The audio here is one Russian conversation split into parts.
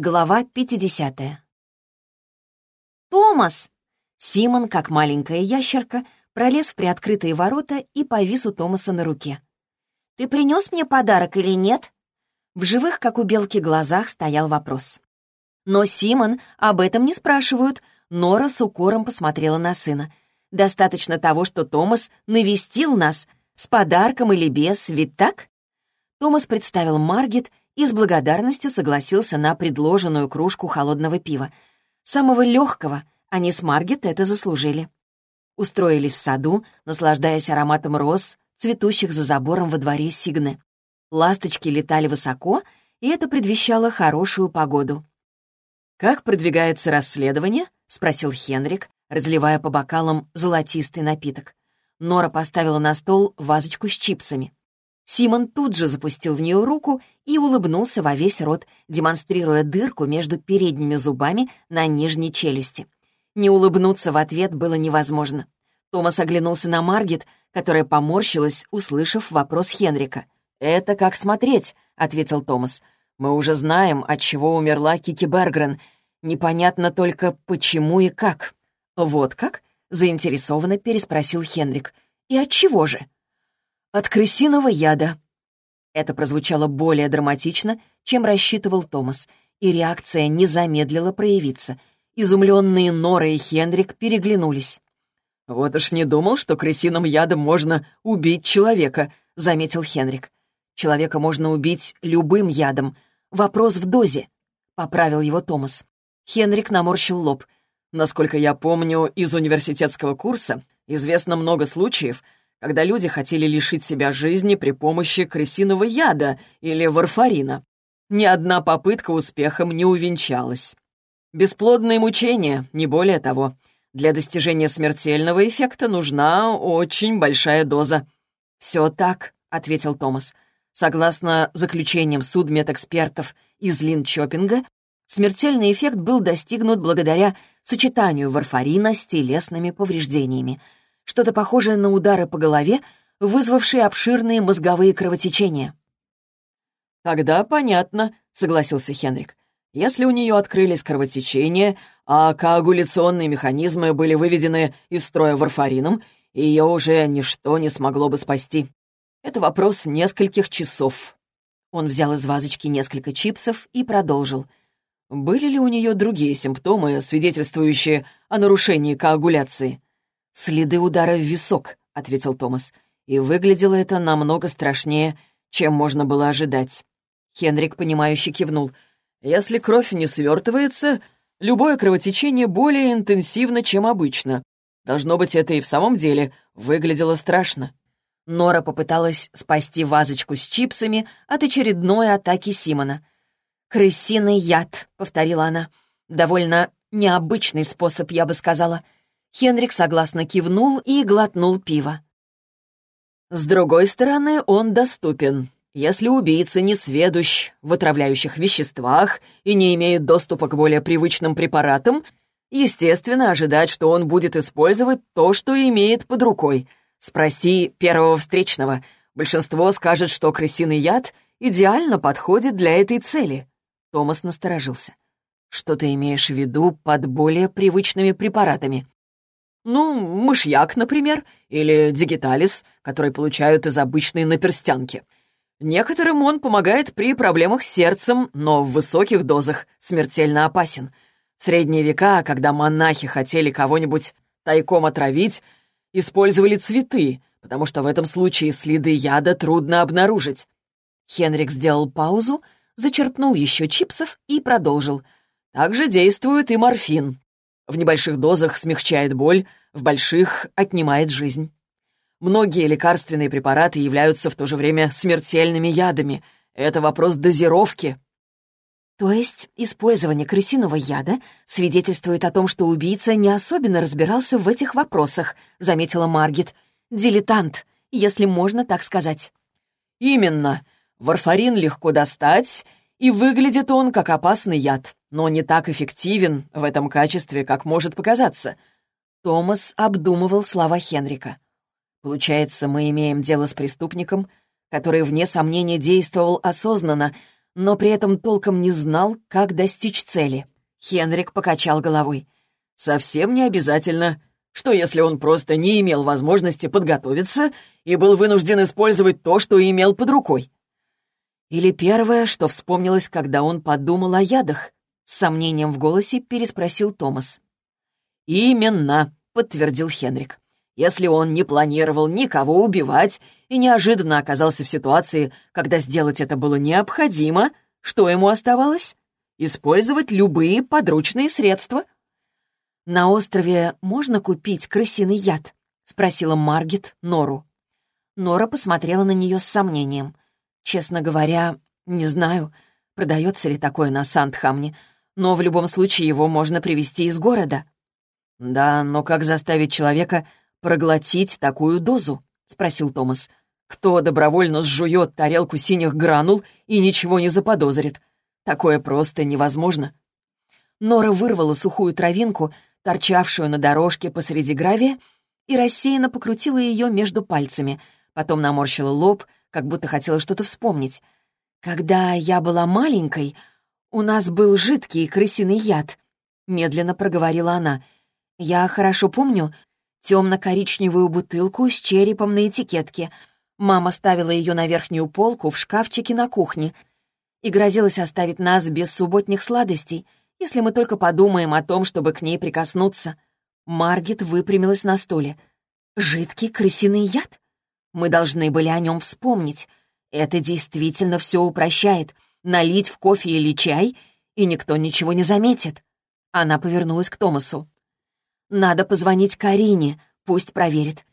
Глава 50. «Томас!» Симон, как маленькая ящерка, пролез в приоткрытые ворота и повис у Томаса на руке. «Ты принес мне подарок или нет?» В живых, как у белки, глазах стоял вопрос. Но Симон об этом не спрашивают. Нора с укором посмотрела на сына. «Достаточно того, что Томас навестил нас, с подарком или без, ведь так?» Томас представил Маргет и с благодарностью согласился на предложенную кружку холодного пива. Самого легкого, они с Маргет это заслужили. Устроились в саду, наслаждаясь ароматом роз, цветущих за забором во дворе Сигны. Ласточки летали высоко, и это предвещало хорошую погоду. «Как продвигается расследование?» — спросил Хенрик, разливая по бокалам золотистый напиток. Нора поставила на стол вазочку с чипсами. Симон тут же запустил в нее руку и улыбнулся во весь рот, демонстрируя дырку между передними зубами на нижней челюсти. Не улыбнуться в ответ было невозможно. Томас оглянулся на Маргет, которая поморщилась, услышав вопрос Хенрика. «Это как смотреть», — ответил Томас. «Мы уже знаем, от чего умерла Кики Бергрен. Непонятно только, почему и как». «Вот как?» — заинтересованно переспросил Хенрик. «И от чего же?» От крысиного яда. Это прозвучало более драматично, чем рассчитывал Томас, и реакция не замедлила проявиться. Изумленные Нора и Хендрик переглянулись. «Вот уж не думал, что крысиным ядом можно убить человека», — заметил Хенрик. «Человека можно убить любым ядом. Вопрос в дозе», — поправил его Томас. Хенрик наморщил лоб. «Насколько я помню из университетского курса, известно много случаев, когда люди хотели лишить себя жизни при помощи крысиного яда или варфарина. Ни одна попытка успехом не увенчалась. Бесплодные мучения, не более того. Для достижения смертельного эффекта нужна очень большая доза. «Все так», — ответил Томас. Согласно заключениям судмедэкспертов из Линчопинга, смертельный эффект был достигнут благодаря сочетанию варфарина с телесными повреждениями — что-то похожее на удары по голове, вызвавшие обширные мозговые кровотечения. «Тогда понятно», — согласился Хенрик. «Если у нее открылись кровотечения, а коагуляционные механизмы были выведены из строя варфарином, ее уже ничто не смогло бы спасти. Это вопрос нескольких часов». Он взял из вазочки несколько чипсов и продолжил. «Были ли у нее другие симптомы, свидетельствующие о нарушении коагуляции?» «Следы удара в висок», — ответил Томас. И выглядело это намного страшнее, чем можно было ожидать. Хенрик, понимающе кивнул. «Если кровь не свертывается, любое кровотечение более интенсивно, чем обычно. Должно быть, это и в самом деле выглядело страшно». Нора попыталась спасти вазочку с чипсами от очередной атаки Симона. «Крысиный яд», — повторила она. «Довольно необычный способ, я бы сказала». Хенрик согласно кивнул и глотнул пиво. С другой стороны, он доступен. Если убийца не сведущ в отравляющих веществах и не имеет доступа к более привычным препаратам, естественно, ожидать, что он будет использовать то, что имеет под рукой. Спроси первого встречного. Большинство скажет, что крысиный яд идеально подходит для этой цели. Томас насторожился. «Что ты имеешь в виду под более привычными препаратами?» Ну, мышьяк, например, или дигиталис, который получают из обычной наперстянки. Некоторым он помогает при проблемах с сердцем, но в высоких дозах смертельно опасен. В средние века, когда монахи хотели кого-нибудь тайком отравить, использовали цветы, потому что в этом случае следы яда трудно обнаружить. Хенрик сделал паузу, зачерпнул еще чипсов и продолжил. Также действует и морфин. В небольших дозах смягчает боль, в больших отнимает жизнь. Многие лекарственные препараты являются в то же время смертельными ядами. Это вопрос дозировки. То есть использование крысиного яда свидетельствует о том, что убийца не особенно разбирался в этих вопросах, заметила Маргит. Дилетант, если можно так сказать. Именно. Варфарин легко достать, и выглядит он как опасный яд, но не так эффективен в этом качестве, как может показаться. Томас обдумывал слова Хенрика. Получается, мы имеем дело с преступником, который, вне сомнения, действовал осознанно, но при этом толком не знал, как достичь цели. Хенрик покачал головой. «Совсем не обязательно. Что если он просто не имел возможности подготовиться и был вынужден использовать то, что имел под рукой?» Или первое, что вспомнилось, когда он подумал о ядах, с сомнением в голосе переспросил Томас. «Именно», — подтвердил Хенрик. «Если он не планировал никого убивать и неожиданно оказался в ситуации, когда сделать это было необходимо, что ему оставалось? Использовать любые подручные средства. «На острове можно купить крысиный яд?» — спросила Маргет Нору. Нора посмотрела на нее с сомнением. «Честно говоря, не знаю, продается ли такое на Сандхамне, но в любом случае его можно привезти из города». «Да, но как заставить человека проглотить такую дозу?» — спросил Томас. Кто добровольно сжует тарелку синих гранул и ничего не заподозрит? Такое просто невозможно. Нора вырвала сухую травинку, торчавшую на дорожке посреди гравия, и рассеянно покрутила ее между пальцами, потом наморщила лоб, как будто хотела что-то вспомнить. «Когда я была маленькой, у нас был жидкий крысиный яд», — медленно проговорила она. «Я хорошо помню темно-коричневую бутылку с черепом на этикетке — Мама ставила ее на верхнюю полку в шкафчике на кухне и грозилась оставить нас без субботних сладостей, если мы только подумаем о том, чтобы к ней прикоснуться. Маргет выпрямилась на стуле. «Жидкий крысиный яд? Мы должны были о нем вспомнить. Это действительно все упрощает. Налить в кофе или чай, и никто ничего не заметит». Она повернулась к Томасу. «Надо позвонить Карине, пусть проверит.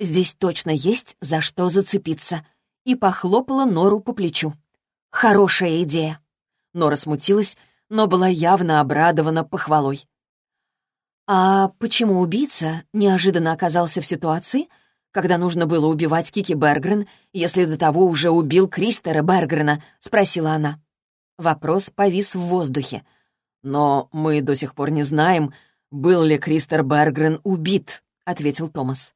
Здесь точно есть за что зацепиться. И похлопала Нору по плечу. Хорошая идея. Нора смутилась, но была явно обрадована похвалой. А почему убийца неожиданно оказался в ситуации, когда нужно было убивать Кики Бергрен, если до того уже убил Кристера Бергрена?» — спросила она. Вопрос повис в воздухе. «Но мы до сих пор не знаем, был ли Кристер Бергрен убит», — ответил Томас.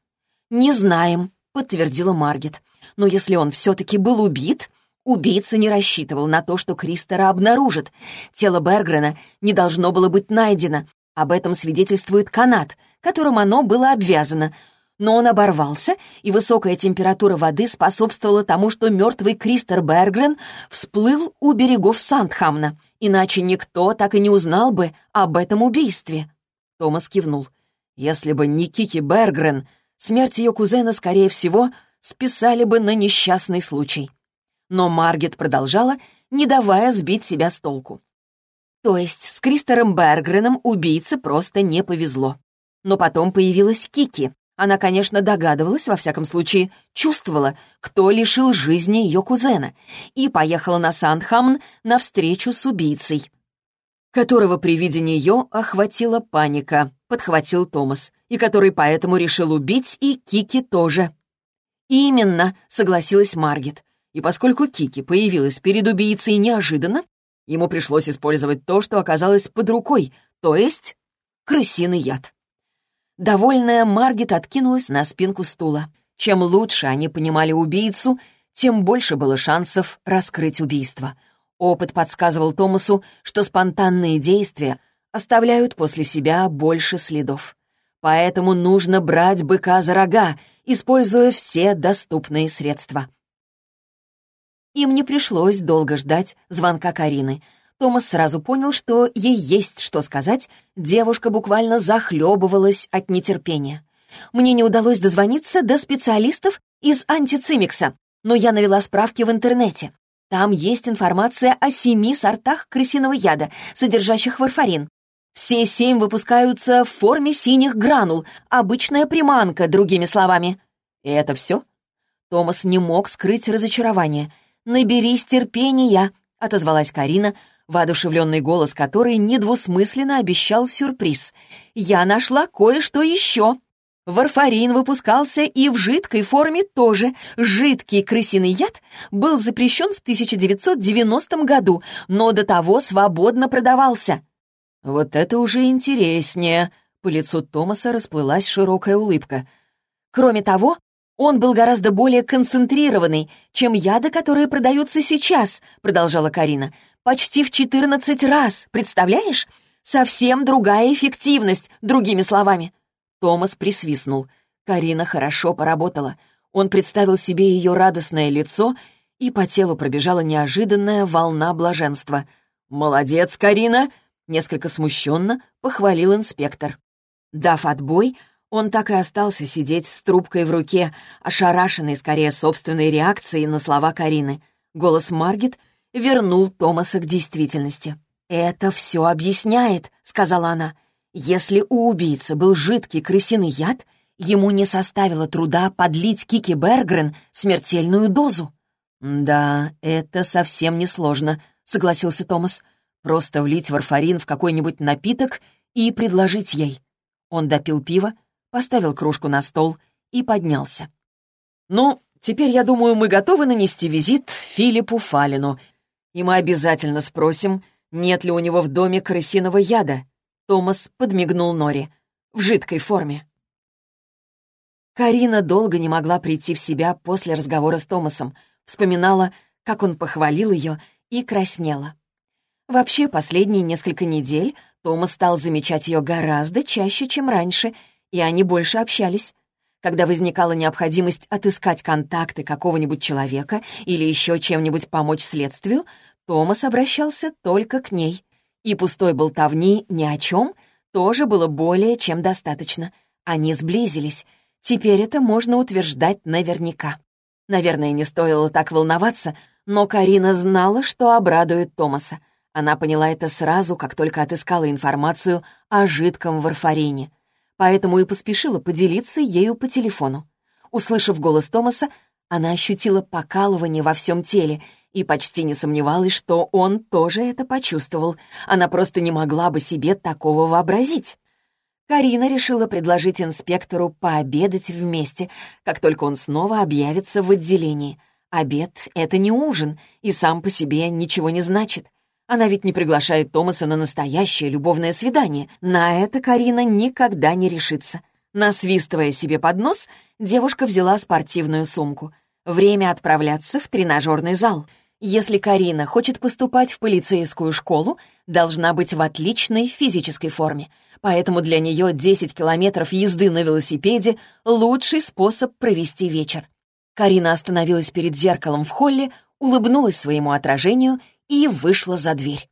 «Не знаем», — подтвердила Маргет. «Но если он все-таки был убит, убийца не рассчитывал на то, что Кристера обнаружит. Тело Бергрена не должно было быть найдено. Об этом свидетельствует канат, которым оно было обвязано. Но он оборвался, и высокая температура воды способствовала тому, что мертвый Кристер Бергрен всплыл у берегов Сандхамна. Иначе никто так и не узнал бы об этом убийстве». Томас кивнул. «Если бы не Кики Бергрен, смерть ее кузена, скорее всего, списали бы на несчастный случай. Но Маргет продолжала, не давая сбить себя с толку. То есть с Кристером Бергреном убийце просто не повезло. Но потом появилась Кики. Она, конечно, догадывалась, во всяком случае, чувствовала, кто лишил жизни ее кузена, и поехала на Сандхамн на встречу с убийцей, которого при виде нее охватила паника, подхватил Томас и который поэтому решил убить и Кики тоже. «Именно», — согласилась Маргет. И поскольку Кики появилась перед убийцей неожиданно, ему пришлось использовать то, что оказалось под рукой, то есть крысиный яд. Довольная Маргет откинулась на спинку стула. Чем лучше они понимали убийцу, тем больше было шансов раскрыть убийство. Опыт подсказывал Томасу, что спонтанные действия оставляют после себя больше следов. Поэтому нужно брать быка за рога, используя все доступные средства. Им не пришлось долго ждать звонка Карины. Томас сразу понял, что ей есть что сказать, девушка буквально захлебывалась от нетерпения. Мне не удалось дозвониться до специалистов из антицимикса, но я навела справки в интернете. Там есть информация о семи сортах крысиного яда, содержащих варфарин. Все семь выпускаются в форме синих гранул, обычная приманка, другими словами. И это все? Томас не мог скрыть разочарование. «Наберись терпения», — отозвалась Карина, воодушевленный голос которой недвусмысленно обещал сюрприз. «Я нашла кое-что еще». Варфарин выпускался и в жидкой форме тоже. Жидкий крысиный яд был запрещен в 1990 году, но до того свободно продавался. «Вот это уже интереснее!» По лицу Томаса расплылась широкая улыбка. «Кроме того, Он был гораздо более концентрированный, чем яды, которые продаются сейчас», — продолжала Карина. «Почти в 14 раз, представляешь? Совсем другая эффективность, другими словами». Томас присвистнул. Карина хорошо поработала. Он представил себе ее радостное лицо, и по телу пробежала неожиданная волна блаженства. «Молодец, Карина!» — несколько смущенно похвалил инспектор. Дав отбой, он так и остался сидеть с трубкой в руке, ошарашенный скорее собственной реакцией на слова Карины. Голос Маргет вернул Томаса к действительности. «Это все объясняет», — сказала она. «Если у убийцы был жидкий крысиный яд, ему не составило труда подлить Кики Бергрен смертельную дозу». «Да, это совсем несложно», — согласился Томас. «Просто влить варфарин в какой-нибудь напиток и предложить ей». Он допил пиво, поставил кружку на стол и поднялся. «Ну, теперь, я думаю, мы готовы нанести визит Филиппу Фалину, и мы обязательно спросим, нет ли у него в доме крысиного яда». Томас подмигнул Нори. «В жидкой форме». Карина долго не могла прийти в себя после разговора с Томасом, вспоминала, как он похвалил ее, и краснела. Вообще, последние несколько недель Томас стал замечать ее гораздо чаще, чем раньше — и они больше общались. Когда возникала необходимость отыскать контакты какого-нибудь человека или еще чем-нибудь помочь следствию, Томас обращался только к ней. И пустой болтовни ни о чем тоже было более чем достаточно. Они сблизились. Теперь это можно утверждать наверняка. Наверное, не стоило так волноваться, но Карина знала, что обрадует Томаса. Она поняла это сразу, как только отыскала информацию о жидком варфарине — поэтому и поспешила поделиться ею по телефону. Услышав голос Томаса, она ощутила покалывание во всем теле и почти не сомневалась, что он тоже это почувствовал. Она просто не могла бы себе такого вообразить. Карина решила предложить инспектору пообедать вместе, как только он снова объявится в отделении. Обед — это не ужин, и сам по себе ничего не значит. Она ведь не приглашает Томаса на настоящее любовное свидание. На это Карина никогда не решится. Насвистывая себе под нос, девушка взяла спортивную сумку. Время отправляться в тренажерный зал. Если Карина хочет поступать в полицейскую школу, должна быть в отличной физической форме. Поэтому для нее 10 километров езды на велосипеде — лучший способ провести вечер. Карина остановилась перед зеркалом в холле, улыбнулась своему отражению и вышла за дверь.